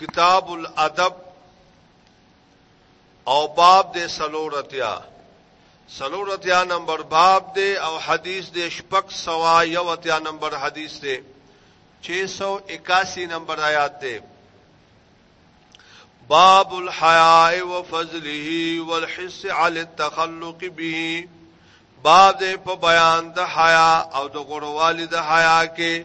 کتاب الادب او باب دې سلورتیا سلورتیا نمبر باب دې او حدیث دې شپک سوا یو اتیا نمبر حدیث دې 681 نمبر آیات دې باب الحیاء وفضله والحس علی التخلق به باب دې په بیان د حیا او د غوروالي د حیا کې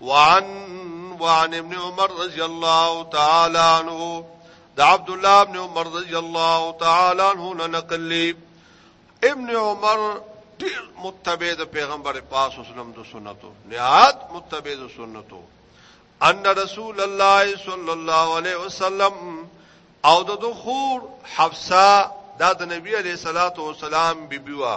وعن وعن ابن عمر رضی الله تعالی عنہ دا عبد الله ابن عمر رضی الله تعالی عنہ نه نقل ابن عمر ډیر متبع د پیغمبر پاک اسلام د سنتو نهاد متبع د سنتو ان رسول الله صلی الله علیه وسلم او د دخور حفصه دا د نبی علیہ الصلات والسلام بیبیوا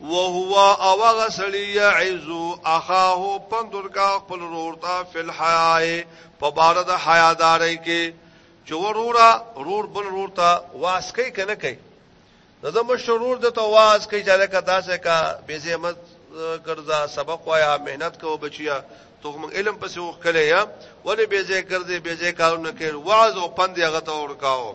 وهو او غسلی یعزو اخاه پندرګه خپل رورتا فل حیاء په بار د حیاداري کې چې ورورا رور بل رورتا واس کوي کنه کوي د مشرور د تواز کوي چې لکه داسې کا بې زحمت ګرځا سبق وایا مهنت کو بچیا ته هم علم پسې وکړې یا ولې بې ځای ګرځې بې ځای کارونه کوي واعظ او پند هغه ته ورکاو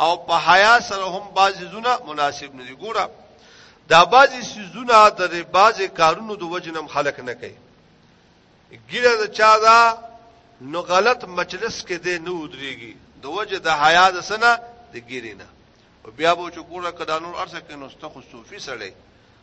او په حیا سره هم بعضی زونه مناسب نه دي ګوره دا بعضی سيزونه د بعضی کارونو د وجنم خلق نه کوي ګیره د چا دا نو غلط مجلس کې دی نه ودرېږي د وجه د حیا د سنه د ګیرینه او بیا به چې ګوره کدا نور ارسه کې نو ست خو صوفي سړی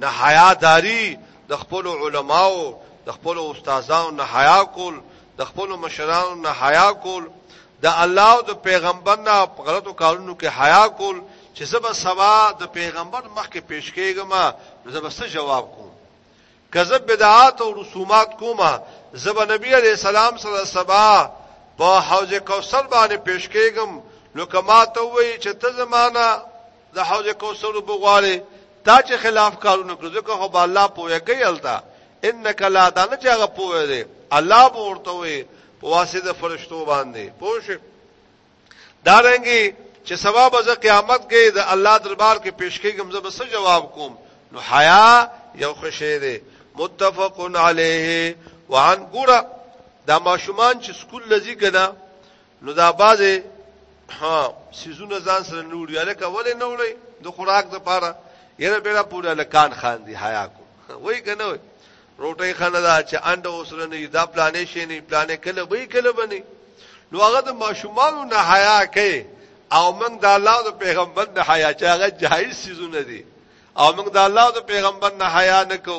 نه حیا داری د خپل علماو د خپل استادانو نه حیا کول د خپل مشرانو نه حیا کول د الله او د پیغمبر نه غلطو کارونو کې حیا کول چې زبر سبا د پیغمبر مخ کې پیش کېږم نو زبر څه جواب کوم کذب بدعات او رسومات کوم زبر نبی علی السلام سره سبا په حوض کوثر باندې پیش کېږم نو کما ته وی چې ته زمانہ د حوض کوثر وبغواړي تا چې خلاف کارونه کړو ځکه خو الله پوهه کوي التا انک لا دا نه چې هغه پوهه دی الله به ورته وي په واسطه فرشتو باندې پوښ دا رنګي چې سبا به قیامت کې د الله دربار کې پیش کېږم زه به څه جواب کوم نو حیا یو خوشی دی متفقن علیه وعن ګورا دا ماشومان چې سکول لذي کنه نو دا بازه ها سيزونه ځان سره نوړي الکه ولې نوړي د خوراک د پاره یره بیره پورا لکان خان دی حیا کو وای کنه وای روټي خانه دا چې انډه اوسره نه دا پلانې شي نه پلانې کله وای کله بني نو هغه د ماشومانو نه حیا کوي او موږ د الله او پیغمبر نه حیا چې هغه جایز سيزونه دي او موږ د الله او پیغمبر نه حیا نه کو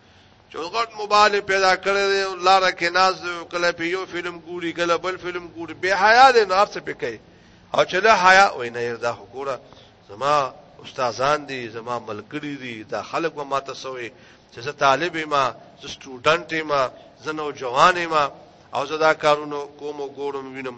چې غټ موبایل پیدا کړی دی لار کې ناز کله په یو فلم ګوري کله بل فلم ګوري به حیا دې نار څه پکې او چې له حیا وې نه یردا وګوره زما استادان دي زما ملګری دي دا خلک ما ته سوې چې زه طالب ما زه سټوډنټ ما زه نو جوان ما او زه دا کارونو کوم ګورم وینم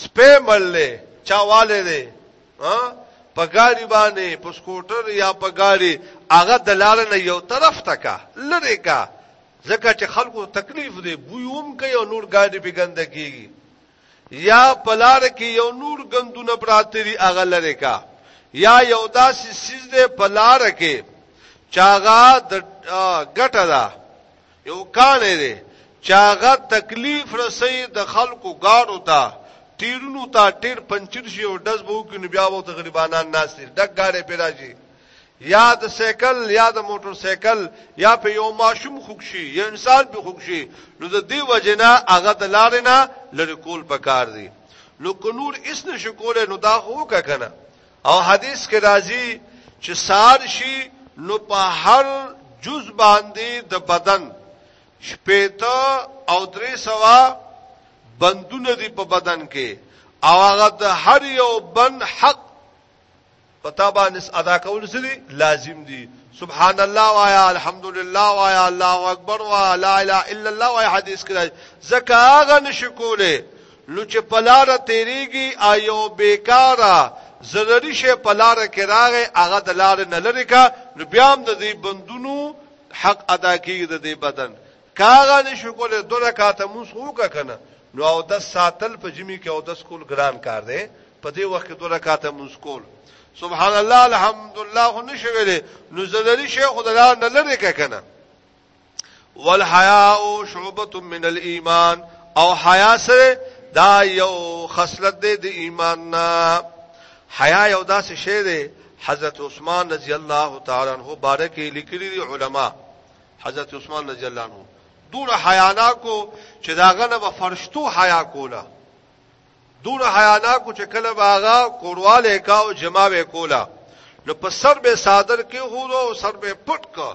سپی مل دی چا والي دی ها په ګاډي باندې په سکوټر یا په ګاډي هغه دلال نه یو طرف تکا لری کا ځکه چې خلکو تکلیف دی بوی هم کوي او نور ګاډي به ګنده کیږي یا پلار کې یو نور ګندونه براتري هغه لری کا یا یو داسې سیز دی پلار کې چاغه د ګټه ده یو کاڼی دی چې هغه تکلیف رسوي د خلکو ګاډو ته ټیرونو ته ټیر پنچر شي او ډز به وکړي نو بیا به د غریبانان ناس دي ډک ګاډی پیدا شي یا د سایکل یا د موټر سایکل یا په یو ماشوم خوک شي یا انسان په خوک شي نو د دې وجنه هغه د لارې نه لری کول پکار دي نو کنور اس نشو کوله نو دا هو کا کنه او حدیث کې راځي چې سار شي نو په هر جز باندې د بدن شپېته او درې سوا بندونه دي په بدن کې او هغه د هر یو بند حق پتا باندې ادا کول څه دي لازم دي سبحان الله وایا الحمدلله وایا الله اکبر وایا لا اله الا الله وایا حدیث کې زکه هغه نشکوله نو چې په لاره تېرېږي او یو بېکاره ضرري شی په لاره کې راغی، هغه د لارې نه لرې کړه، نو بیا هم د دې بندونو حق ادا کېږي د دې بدن. که هغه نه شو کولی دوه رکعته لمونځ خو وکړه که نه، نو اودس ساتل په ژمي کې اودس کول ګران کار دی، په دې وخت کې دوه رکعته لمونځ کول سبحان الله الحمدلله خو نه شي ویلی، نو ضرري شی خو د لارې نه لرې کړه که نه. والحیاء شعبه من الايمان او حیا سره دا یو خصلت دی د ایمان نه حیا یو داسې شی دی حضرت عثمان رضی الله تعالی عنہ بارک لیکلی دی علما حضرت عثمان رضی الله عنہ دون حیانا کو چې داغه نه فرشتو حیا کولا دون حیانا کو چې کله باغا کورواله کا او جما وکولا نو په سر به صادر کې هو او سر به پټ کا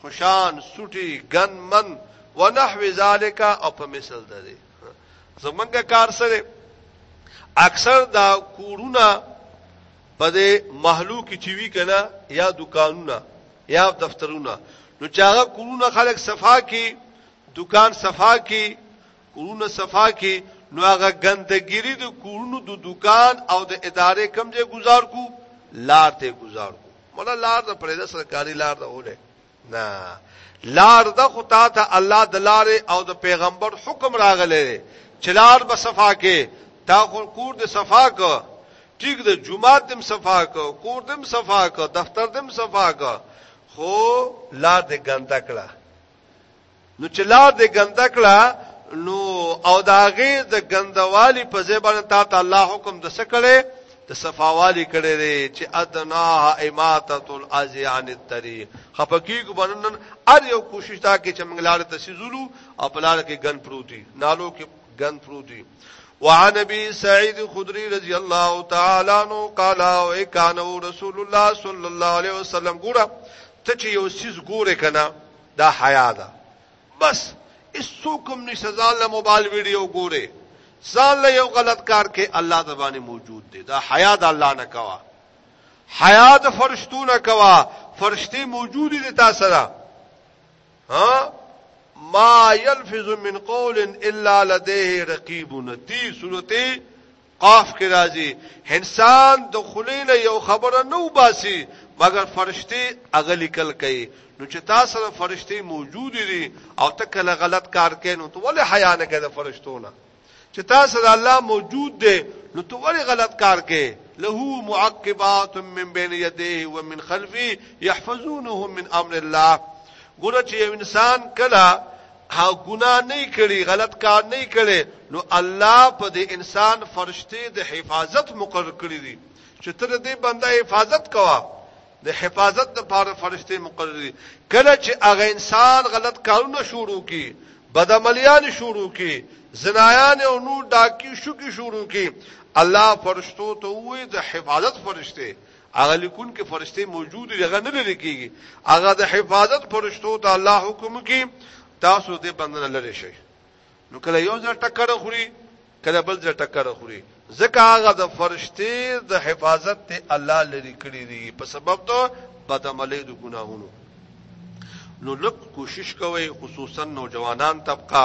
خوشان سټي ګن من ونحو ذالک او په مثل ده دي زمونږه کار سره اکثر دا کورونه په دې محلو کې چې وی کنه یا دکانونه یا دفترونه نو چاغه کورونه خلک صفا کی دکان صفا کی کورونه صفا کی نو هغه ګندګيري د کورونو د دکان او د ادارې کم ځای گزار کو لار ته گزار کو مولا لار د پرېده سرکاري لار ده اوله نه لار د خطا ته الله د لار او د پیغمبر حکم راغلی چې لار به صفا کې تا خو کور د صفا کو ټیک د جمعه دم صفا کو کور دم صفا کو دفتر دم صفا کو خو لار د ګنده کړه نو چې لار دې ګنده کړه نو او داغه د ګندوالي په ځای باندې تا ته الله حکم د سکړې د صفاوالي کړي دي چې ادنا اماتت الازی عن الطريق خپکی کو بنن ار یو کوشش تا کې چې منګلاړه تسیزولو او بلار کې ګن پروتي نالو کې ګن پروتي وعن ابي سعيد خدري رضي الله تعالى عنه قال وكان رسول الله صلى الله عليه وسلم ګورا ته چې یو څیز ګورې کنه دا حیا ده بس هیڅوک هم نشته ځان له موبایل ویډیو ګورې ځان له یو غلط کار کې الله د باندې موجود دی دا حیا د الله نه کوا حیا د فرشتو نه کوا فرشتي موجود دي تاسو سره ها ما يلفظ من قول الا لديه رقيب نتي سورته قاف کې راځي انسان د خلینه یو خبره نو باسي مګر فرشتي هغه لیکل کوي نو چې تاسو سره فرشتي موجود دي او ته کله غلط کار کوي نو ته ولې حیا نه کوي فرشتونه چې تاسو سره الله موجود دی نو ته ولې غلط کار کوي له معقبات من بين يديه ومن خلفه يحفظونه من امر الله ګوره چې انسان کله ها ګنا نه کړي غلط کار نه کړي نو الله په دې انسان فرشته د حفاظت مقرر کړی دي چې تر دې بنده حفاظت کوا د حفاظت لپاره فرشته مقرر دي کله چې هغه انسان غلط کارونه شروع کی بدعملیان شروع کی زنایان او نو ډاکی شو کی شروع کی الله فرشتو ته وې د حفاظت فرشته هغه لیکونکې فرشتې موجودې دي، هغه نه لرې کېږي، هغه د حفاظت فرشتو ته الله حکم وکړي، تاسو دې بنده نه لرې شئ، نو کله یو ځل ټکر خوري، کله بل ځل ټکر خوري، ځکه هغه د فرشتې د حفاظت ته الله لرې کړي دي په سبب د بدعملۍ د ګناهونو. نو لږ کوشش کوئ، خصوصا نوجوانان طبقه،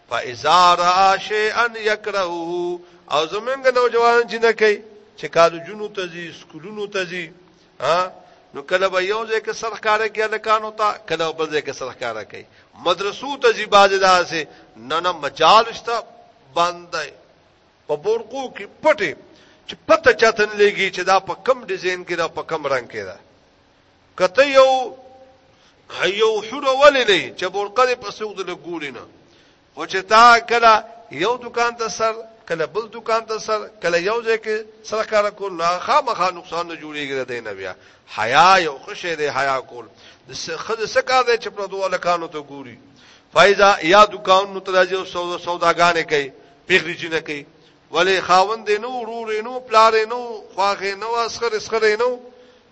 فاذا را شیئا یکرهه او زمونږ نوجوان چې نه کوي چې کالجونو ته ځي سکولونو ته ځي ها نو کله به یو ځای کې سرخکاره کې الکانو ته کله بل ځای کې سرخکاره کوي مدرسو ته ځي باز داسې نه نه مجال شته باندې په بورقو کې پټه چې پته چاته نه لګي چې دا په کم ډیزاین کې دا په کم رنگ کې دا کته یو یو حره ولې نه چې برقه دې په سوق د ګوري نه خو چې تا کله یو دکان ته سر کله بل دکان ته سر کله یو ځای کې سره کار کول نه خامخا نقصان نه جوړیږي د نه بیا حیا یو خشه دې حیا کول د خځه سکا دې چې په دوه لکانو ته ګوري فایزا یا دکان نو تراجه او سودا سوداګانې کوي پیغلی چې نه کوي ولی خاوند دې نو ورور نو پلار نو خواغې نو اسخر اسخر نو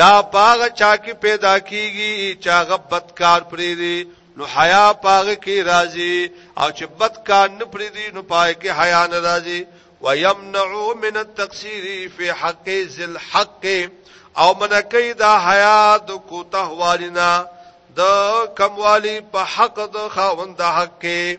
دا په هغه چا کې پیدا کیږي چې هغه بدکار پرې دی نو حیا پاغه کې راځي او چې بدکار نه پرې دی نو پای کې حیا نه راځي ويمنعو من التقصير في حق ذل حق او منکی دا حیا د کوته والینا د کموالی په حق د خاوند حق کې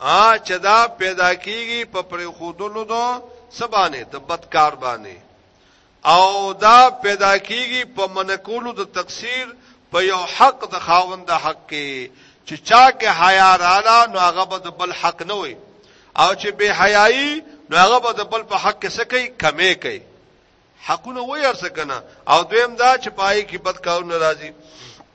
ا چې دا پیدا کیږي په پرېښودلو دو سبانه د بدکار باندې او دا پیدا کیږي په منکولو د تقصیر په یو حق د خاوند حق کې چې چا کې حیا رااله نو هغه به د بل حق نه وي او چې بے حیايي نو هغه به د بل په حق کې سکی کمې کوي حقونه وې ارسکنه او دویم دا چې پای کې بد کارونه راځي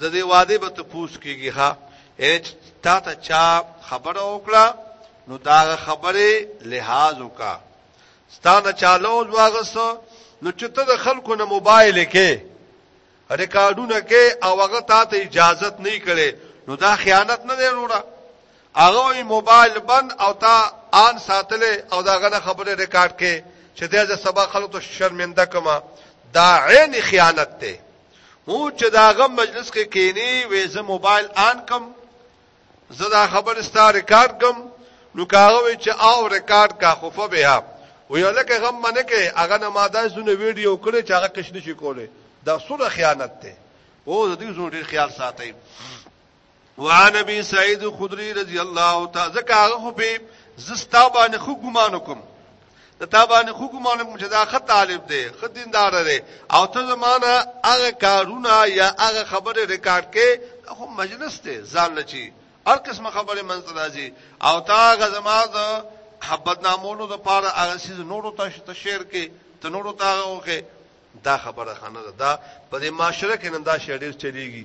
د دې واده به ته پوس کیږي ها یعنی تا ته چا خبره وکړه نو دا خبره لحاظ وکا ستانه چالوز واغس نو چې ته د خلکو نه موبایل کې ریکارډونه کې او هغه تا ته اجازه نه کړي نو دا خیانت نه دی وروړه هغه موبایل بند او تا آن ساتل او دا غنه خبره ریکارډ کې چې دغه سبا خلکو ته شرمنده کما دا عین خیانت ته هو چې دا غم مجلس کې کینی وې زه موبایل آن کم زه دا خبر ستا ریکارډ کم نو کاغوي چې او ریکارډ کا خوفه بها و یو لکه غم منه کې هغه نه ماده زونه ویډیو کړي چې هغه کښ نشي کوله دا سره خیانت ده او د دې زونه ډیر خیال ساتي وعن ابي سعيد الخدري رضي الله تعالى زکه هغه خو به زستا باندې خو ګمان کوم د تا باندې خو ګمان کوم چې دا خط طالب دی خو دیندار دی او ته زمانہ هغه کارونه یا هغه خبره ریکارډ کې خو مجلس ته ځان لچی هر قسمه خبره منځ راځي او تا هغه زما د حبت نامونو د پاره هغه سیز نورو ته شته شعر کې ته نورو ته هغه دا خبره خانه ده دا په دې معاشره کې نن دا شعر ډیر چلیږي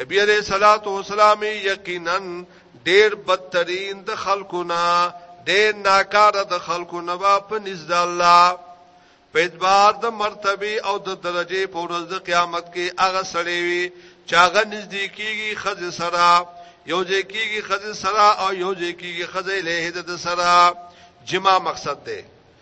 نبی علیہ الصلوۃ والسلام یقینا ډیر بدترین د خلکو نه ډیر ناکار د خلکو نه په نزد الله په اعتبار د مرتبه او د درجه په ورځ د قیامت کې هغه سړی وي چې هغه نږدې کیږي خزه سره یو ځای کیږي خزه سره او یو ځای کیږي خزه له د سره جما مقصد ده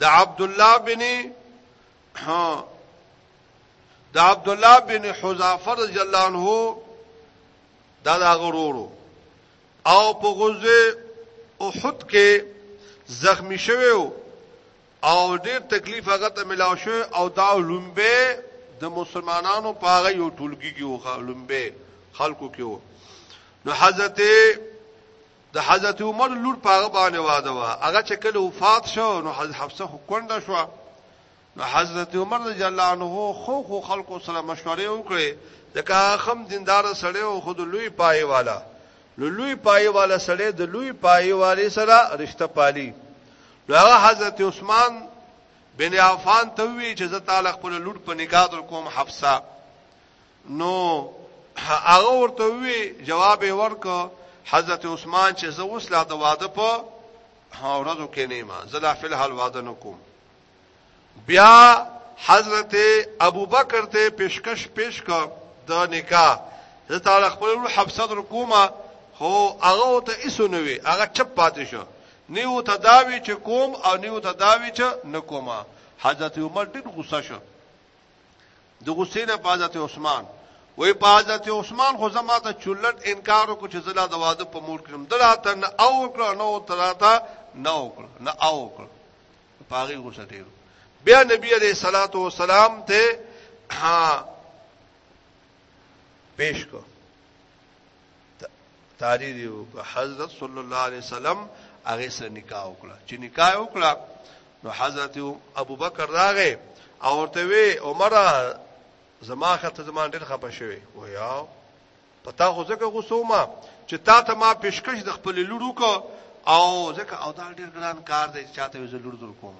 د عبد الله بن د عبد الله بن حذافه رضی الله عنه دا دا غرورو او په غزه احد کې زخمی شوی او ډیر تکلیف هغه ته ملاو شو او دا لومبه د مسلمانانو پاغه یو ټولګي کې وخه لومبه خلکو کې وو نو حضرت د حضرت عمر لور په هغه باندې واده و هغه چې کله وفات شو نو حضرت حفصه خو کونډه شو نو حضرت عمر رضی الله عنه خو خو خلکو سره مشورې وکړي ځکه خم دیندار سړی او خود لوی پای والا نو لوی پای والا سړی د لوی پای والی سره رشتہ پالي نو هغه حضرت عثمان بن عفان ته وی چې زه تعالی خپل لور په نکاح در کوم حفصه نو هغه ورته وی جواب یې ورکو حضرت عثمان چې زه اوس لا د واده په ورځو کې نه ما زه لا فل حال واده نکوم بیا حضرت ابوبکر ته پیشکش پیش کا د نکاح زه تعالی خپل حفصه در کومه خو هغه ته ایسو نه وی هغه چپ پاتې شو نیو تداوی چې کوم او نیو تداوی چې نکوما حضرت عمر ډېر غوسه شو د غصې نه په حضرت عثمان وای په حضرت عثمان خو زما ته چولټ انکار وکړ چې زلا د واده په مور کړم دراته نه او کړ نو تراته نه او کړ نه او کړ پاغي غوسه ډیرو بیا نبی علیہ الصلات والسلام ته ها پیش کو تحریر یو حضرت صلی الله علیه وسلم هغه سره نکاح وکړه چې نکاح وکړه نو حضرت ابو بکر راغې او ورته وی عمر زما خطه زما ډېر خپه شوی و یا پتا خو زکه غوسومه چې تا ته ما پیشکش د خپل لورو کو او زکه او دا ډېر ګران کار دی چې چاته یې لور در کوم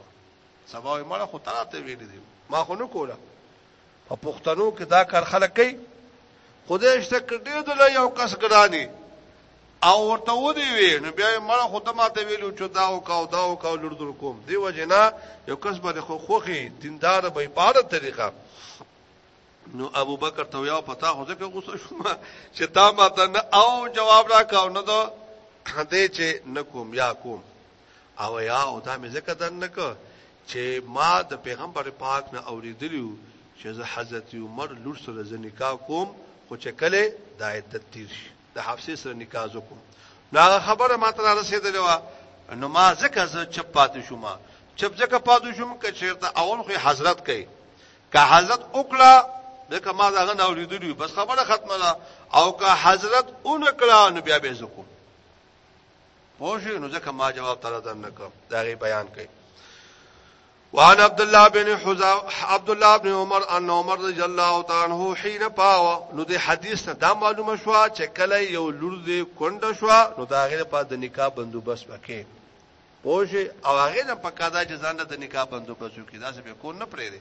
سبا یې مړه خو تراته ویل دي ما خو نه کوله په پښتنو کې دا کار خلک کوي خدای شته کډې د لا یو کس ګرانی او ورته ودی وی نو بیا مړه خو ته ماته ویلو چې دا او کاو دا او کاو لردر کوم دی وجنا یو کس باندې خو خوخي دیندار به پاره طریقه نو ابو بکر ته یو پتا خو ځکه غوسه شوم چې تا ماته نه او جواب را کاو نه دا دې چې نکوم یا کوم او یا او دا مې ځکه دن نه کو چې ما د پیغمبر پاک نه اوریدلیو چې زه حضرت عمر لور سره ز نکاح کوم خو چې کله د عدت تیر شي د حفصه سره نکاح وکم نو خبره ما ته رسیدلې و نو ما ځکه زه چپ پاتې شوم چپ ځکه پاتې شوم چې چیرته اول خو حضرت کوي که حضرت وکړه ځکه ما دا غن اوریدلی بس خبره ختمه ده او که حضرت اون کړه نو بیا به زکو پوه شو نو ځکه ما جواب تر در نه کوم دا غي بیان کوي وعن عبد الله بن حذا عبد الله بن عمر ان عمر رضی الله تعالی عنہ حين پاو نو د حدیث نه دا معلومه شو چې کله یو لور دې کونډه شو نو دا غیر په د نکاح بندوبست وکې پوه او هغه نه پکا دا چې ځان د نکاح بندوبست وکې دا څه به کو نه پرې دي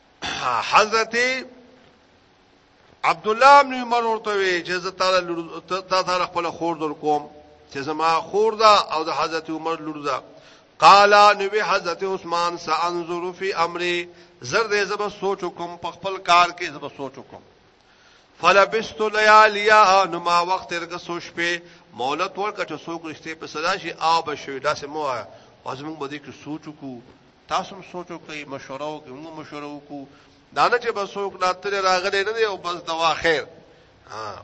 حضرت عبد الله ابن عمر ورته وی چې زه تعالی تا تعالی خپل خور در کوم چې زما خور دا او د حضرت عمر لور دا قال نبی حضرت عثمان سانظر فی امری زر دې زب سوچ کوم په خپل کار کې زب سوچ کوم فلبست لیالیا نو ما وخت تر کې سوچ په مولت ورکه چې سوق رښتې په صدا شي او بشوي داسې مو آیا وازمو بده کې سوچ کو تاسو هم سوچو کوي مشوره او کوم مشوره وکړو دا نه چې بس سوق لا تر راغلي نه دی او بس دوا خیر ها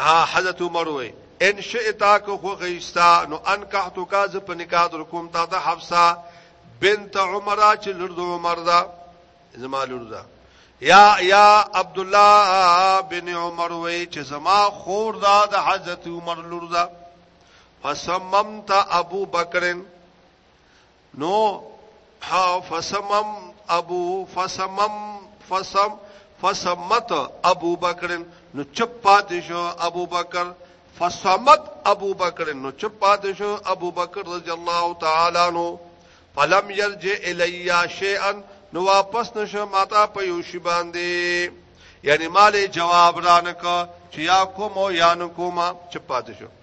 ها حضرت عمر وې ان شئتا کو خو غیستا نو ان کحتو کا ز په نکاح در کوم تا ته حفصه بنت عمره چې لور د عمر دا زما لور دا یا یا عبد الله بن عمر وې چې زما خور دا د حضرت عمر لور دا فسممت ابو بکرن نو ها فسمم ابو فسمم فسم فسمت ابو بکر نو چپ پاتې شو ابو بکر فسمت ابو بکر نو چپ پاتې شو ابو بکر رضی الله تعالی عنہ فلم يرجع الیا شیئا نو واپس نشو ماتا په یو شی باندې یعنی مال جواب رانک چې یا کوم یا نو کومه چپ پاتې شو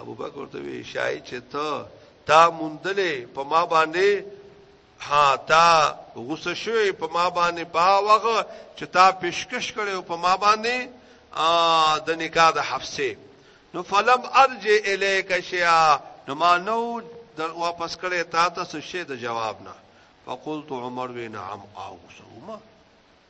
ابو بکر ته وی شای چې ته تا مندلې په ما باندې ها تا غوسه شوې په ما باندې په وغه چې تا پیشکش کړې او په ما باندې د نکاح د حفصه نو فلم ارج الیک شیا نو ما نو در واپس کړې تا ته څه شی د جواب نه فقلت عمر وی نعم قاوسهما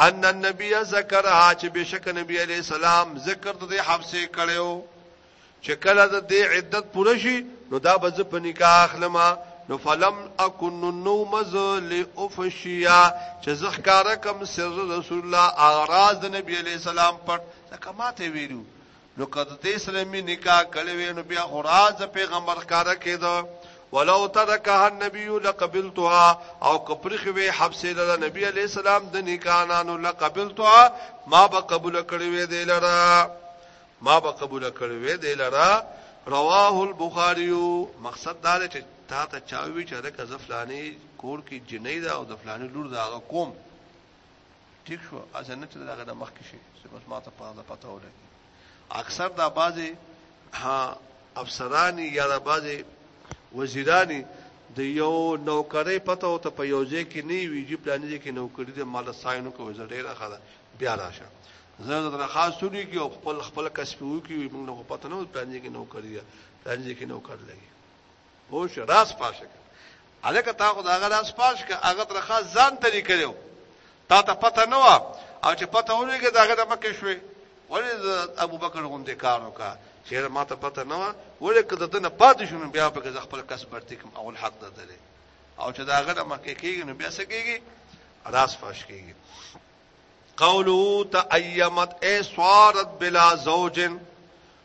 ان النبي ذکرها چې بشک نبی علی السلام ذکر د دې حبسه کړو چې کله د دې عدت پوره شي نو دا به په نکاح اخلمه نو فلم اكن النوم ذل افشيا چې زخکار کم سر رسول الله اغراض د نبی علی السلام پر کماته ویلو نو که د دې سره می نکاح کړې وې نو بیا خو راز پیغمبر ښکارا کېده ولو ترکه النبی لقبلتها او کپرخ وی حبس لره نبی علی السلام د نکاح نانو لقبلتها ما به قبول کړې وې دې لره ما به قبول کړې وې دې لره رواه البخاری مقصد دا چې تا ته چاوي چې د کزفلانی کور کې جنې دا او د فلانی لور دا کوم ټیک شو اسه نه چې دغه نه مخکې شي چې بس ماته پاده پته ولګي اکثر دا بازي ها افسرانی یا دا بازي وزیرانی د یو نوکرې پته او ته په یو ځای کې نه وی جی پلان دي کې نوکری د مال ساينو کو زړه راخه ده بیا راشه زه در خاص سوري کې خپل خپل کسبو کې موږ نه پته نه پلان دي کې نوکری ده پلان دي کې نوکر لګي پوه شو راز پاش کړ الکه تا خو دا غراز پاش کړ هغه تر خاص ځان تری کړو تا ته پته نه و او چې پته ولګي دا غره مکه شوې ولې ابو بکر غوندې کار وکا چې ما ته پته نه و ولې کده دنه پاتې شون بیا په خپل کس برتی کوم اول حق ده درې او چې دا غره مکه کېږي نو بیا څه کېږي راز پاش کېږي قوله تأیمت ای سوارت بلا زوجن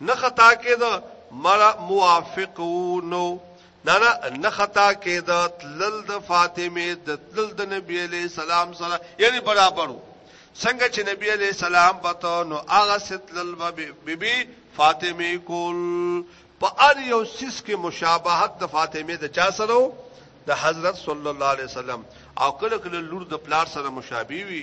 نه خطا کېده مړه موافق وو نو نه نه نه خطا کېده تلل د فاطمه د تلل د نبی علی سلام سره یعنی برابرو څنګه چې نبی علی سلام بته نو هغه ستلل بی بی فاطمه کول په ار یو سیس کې مشابهت د فاطمه د چا سره د حضرت صلی الله علیه وسلم او کله کله لور د پلار سره مشابه وي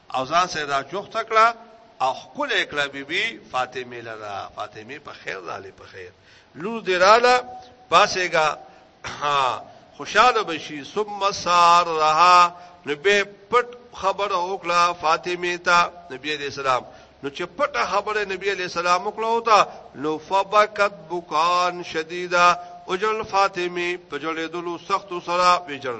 او ځان سره یې دا جوخته کړه او ښکلې یې کړه بي بي فاطمې لره، فاطمې په خیر راغلې په خیر لور دې راله پاسېږه خوشاله به شي ثم سارها نو به پټ خبره وکړه فاطمه ته نبی عليه السلام نو چې پټه خبره نبی عليه السلام وکړه او تا نو فبکت بکان شدیدا اجل فاطمه په جلې دلو سخت سره ویجل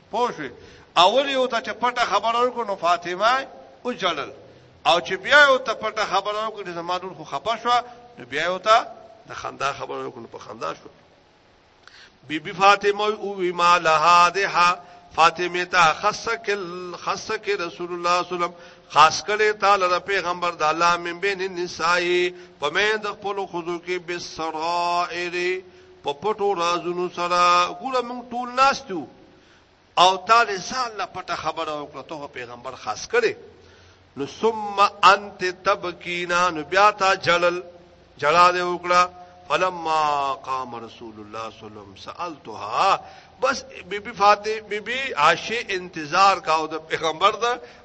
پوه شوې اول یو ته چې پټه خبره وکړو نو فاطمه او جلل او چې بیا یو ته پټه خبره وکړو چې زما لور خو خپه شو نو بیا یو ته د خندا خبره وکړو په خندا شو بی بی فاطمه او وی ما لها دها فاطمه تا خصکل خصک رسول الله صلی الله علیه وسلم خاص کړي تعالی د پیغمبر د الله من بین النساء په مې د خپل خزو کې بسرائر په پټو رازونو سره ګوره موږ ټول ناستو او تا له ځان لا پټه خبره وکړه ته پیغمبر خاص کړي نو ثم انت تبکینا نو بیا تا جلل جلا دې وکړه فلما قام رسول الله صلی الله علیه وسلم سالتها بس بیبي فاطمه بیبي عائشه انتظار کاو د پیغمبر دا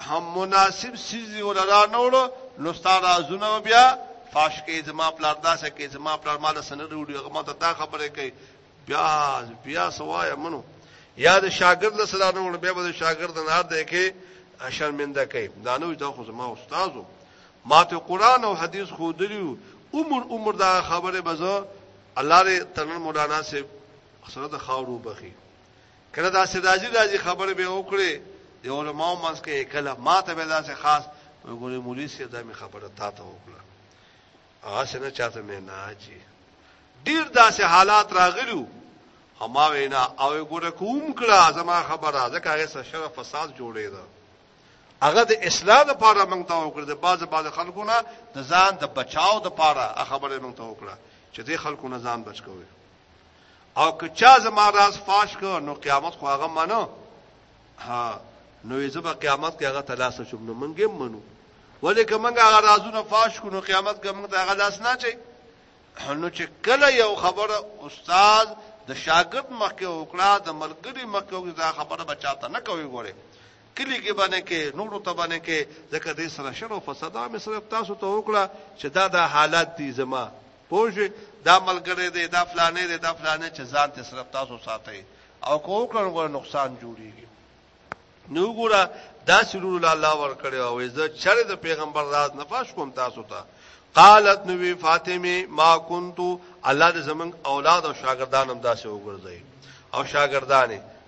هم مناسب سیز ولرا نوړو نو ستا رازونه بیا فاش کې زما پلار داسه کې زما پلار مال سن وروړي هغه ماته دا خبره کوي بیا بیا سوایا منو یا د شاګرد له سره نوړو بیا به شاګرد نه ارد کې شرمنده کوي دا نو دا خو زما استادو ماته قران او حدیث خو دلیو عمر عمر دا خبره بزو الله دې تنن مولانا سے سره د خاورو بخي کله دا سدازي راځي خبره به وکړي د علماو منځ کې کله ما ته به داسې خاص وګوري مولوی سي دا می خبره تا ته وکړه هغه څنګه چاته مې نه اچي ډیر داسې حالات راغلو هما وینا او ګوره کوم کړه زما خبره ځکه هغه سره شرف فساد جوړې ده هغه د اسلام لپاره موږ ته وکړه د باز باز خلکو نه د ځان د بچاو لپاره خبره موږ ته وکړه چې دې خلکو نه ځان بچ کوي او که چا زما راز فاش کړ نو قیامت خو هغه منو ها نو یې زبا قیامت کې هغه تلاش شوم نو مونږ هم منو ولې که مونږ هغه رازونه فاش کړو قیامت کې مونږ ته هغه لاس نه چي نو چې کله یو خبره استاد د شاګرد مخکې وکړه د ملګری مخکې وکړه دا خبره بچاته نه کوي ګوره کلي کې به نه کې نورو ته به نه کې ځکه دې سره شر او فساد مې صرف تاسو ته وکړه چې دا دا حالات دي زما پوه دا ملګری دی دا فلانه دی دا فلانه چې ځان ته صرف تاسو ساتي او کو کړن غو نقصان جوړیږي نو ګورا دا سرور الله ور کړو او عزت چر د پیغمبر راز نفاش کوم تاسو ته قالت نبی فاطمه ما كنت الله د زمنګ اولاد او شاګردان هم داسې وګرځي او شاګردانه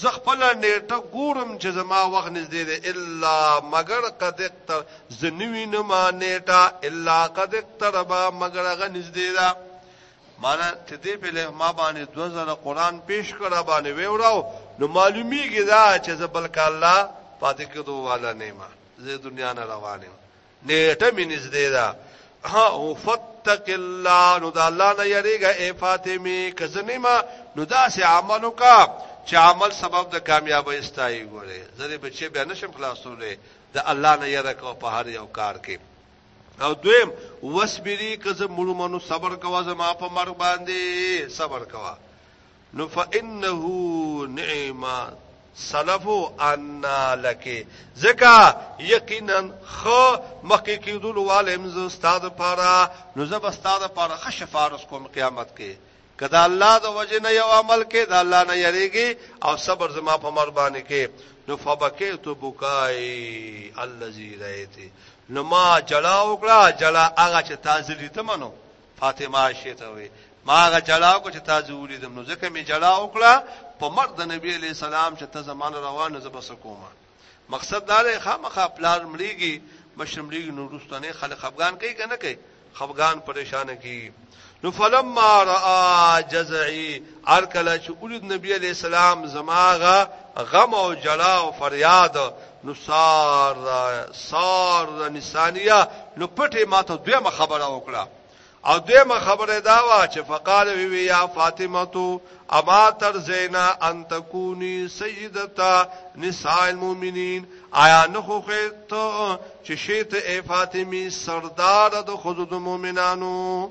زه خپله نېټه ګورم چې زما وخت نږدې دی الا مګر قد اقتر زه نه وینم نېټه الا قد اقترب مګر هغه نږدې ده مانا ته دې په له ما باندې 2000 قران پیش کړه باندې ویوراو نو معلومیږي دا چې زبل کاله پاتې کېدو والا نه ما زه دنیا نه روانم نیټه می نږدې ده ها او فتق الله نو د الله نه یریګه اے فاطمه کزنه ما نو دا سه عملو کا چې عمل سبب د کامیابی استای ګوره زری بچي بیا نشم خلاصولې د الله نه یره کو په هر یو کار کې او دویم وسبری کزه مړو منو صبر کوا زما په مرګ باندې صبر کوا نو فانه نعم سلف ان لک زکا یقینا خ مخکې کېدل والم ز استاد پارا نو زب استاد پارا خ شفارس کوم قیامت کې کدا الله د وجه نه یو عمل کې دا الله نه یریږي او صبر زما په مر باندې کې نو فبکیت بکای الذی رایتی نو ما جلا وکړه جلا هغه چې تازه لیدمنو فاطمه عائشه ته وي ما غ جړاو کو چې تا زه ولیدم نو ځکه می جړاو کړه په مرګ د نبی علی سلام چې ته زمان روانه زب سکوما مقصد دا دی خامخا پلار مليږي مشمليږي نو رستنه خلک افغان کوي کنه کوي خفغان پریشان کی نو فلما را جزعی هر کله چې اولید نبی علی السلام زماغه غم او جلا او فریاد نو سار سار نسانیه نو پټه ماته دویمه خبره وکړه او دویمه خبره دا وا چې فقال وی وی یا فاطمه تو اما تر زینا ان تکونی سیدتا نساء المؤمنین آیا نه خو ته چې شیت ای فاطمی سردار د خود د مؤمنانو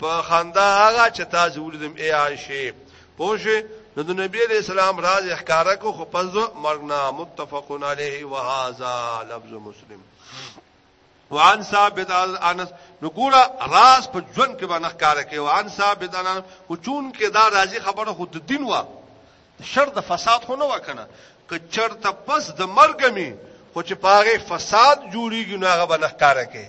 په خندا هغه چې تاسو ولیدم ای عائشه پوښې نو د نبی علیہ السلام راز احکارا کو خو پس مرنا متفقن علیه وهذا لفظ مسلم وان ثابت انس نو ګورا راز په ژوند کې باندې ښکارا کوي وان ثابت انس خو چون کې دا راځي خبره خو د دین وا شر د فساد خو نه وکنه که چرته پس د مرګ می خو چې پاره فساد جوړیږي نو هغه باندې ښکارا کوي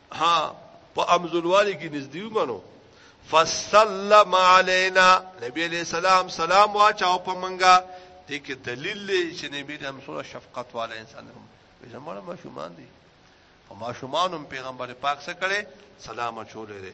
ها په امزلوالي کې نږدې ومنو فسلم علينا نبی عليه السلام سلام واچاو په منګه دې کې دلیل دی چې نبی دې هم سره شفقت والا انسان هم زموږ ماشومان دي په ماشومان هم پیغمبر پاک سره کړي سلام چولې دي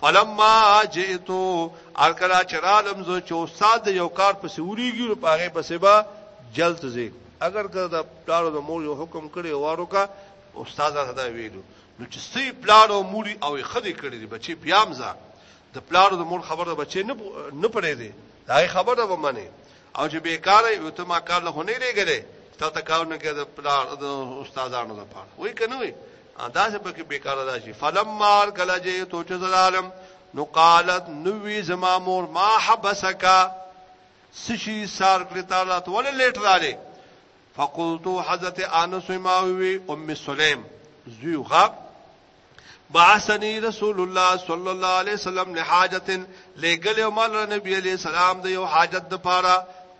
فلما جئتو ارکلا چرالم زو چې استاد د یو کار په سوريږي نو پاغه په سبا جلد زی اگر که دا پلار د مور یو حکم کړي وارو کا استاد دا ویلو نو چې سي پلار او موري او خدي کړي دي بچي پیام ځه د پلار د مور خبره بچي نه نه پړې دي دا خبره و منه او چې بیکاره یو ته ما کار له نه لګره تا ته کار نه کړ د پلار د استادانو لپاره وای کنه وای ادا سه پکې بیکاره راشي فلما هر کله چې تو چې زلالم نو قالت نوې زما مور ما حبسکا سشي سار کړی تعالی ته ولې لیټ رااله فقلت حضرت انس ما وی ام سلیم زوی غاب بعثني رسول الله صلی الله علیه وسلم لحاجت لګل مال نبی علیہ السلام د یو حاجت د پاره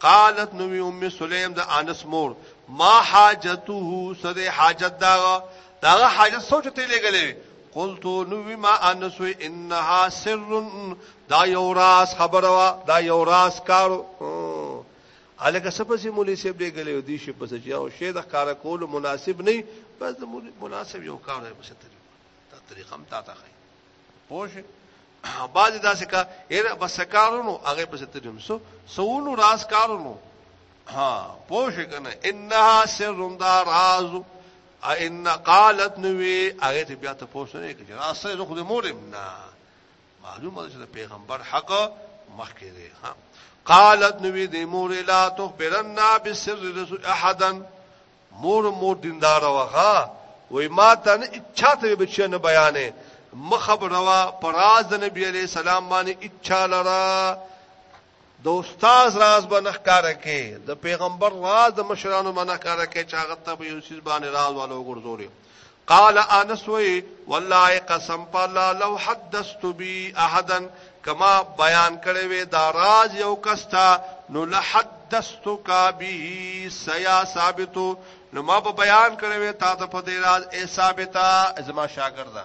قالت نو ام سلیم د انس مور ما حاجته څه دی حاجت د هغه د هغه حاجت څه چې ته لېږلی وې قلت نو وی ما ان سوی انها سر دا یو راز خبره وا دا یو راز کارو الکه سپسې مولوی صاحب لېږلی و دي شي پسې چې او شی د کار کول مناسب نه بس د مولوی مناسب یو کار دی پسې تری دا طریقه هم تا ته خي پوه بعض داسې کا ایر بس کارونو هغه پسې تری هم سو سونو راز کارونو ها پوش کنه انها سر دا راز ا ان قالت نوې هغه ته بیا ته پوښتنه نه کړي راز سره خو دې مورم نه معلومه ده چې پیغمبر حق مخکې دی ها قالت نوې دې مور لا تخبرنا بسر رسول احدا مور مور دیندار وغه وای ما ته نه اچھا ته بچی نه بیانې مخبر وا پراز د نبی علی سلام باندې اچھا لرا د استاد راز به نه ښکاره کړې، د پېغمبر راز د مشرانو به نه ښکاره کړې چې هغه ته په یو څیز باندې راز والا وګرځولې. قال انس وایي، والله قسم په الله لو حدثت به احدا که ما بیان کړی وی دا راز یو کس ته نو لحدثتک به سیا ثابتو نو ما به بیان کړی وی تا ته په دې راز ای ثابته زما شاګرده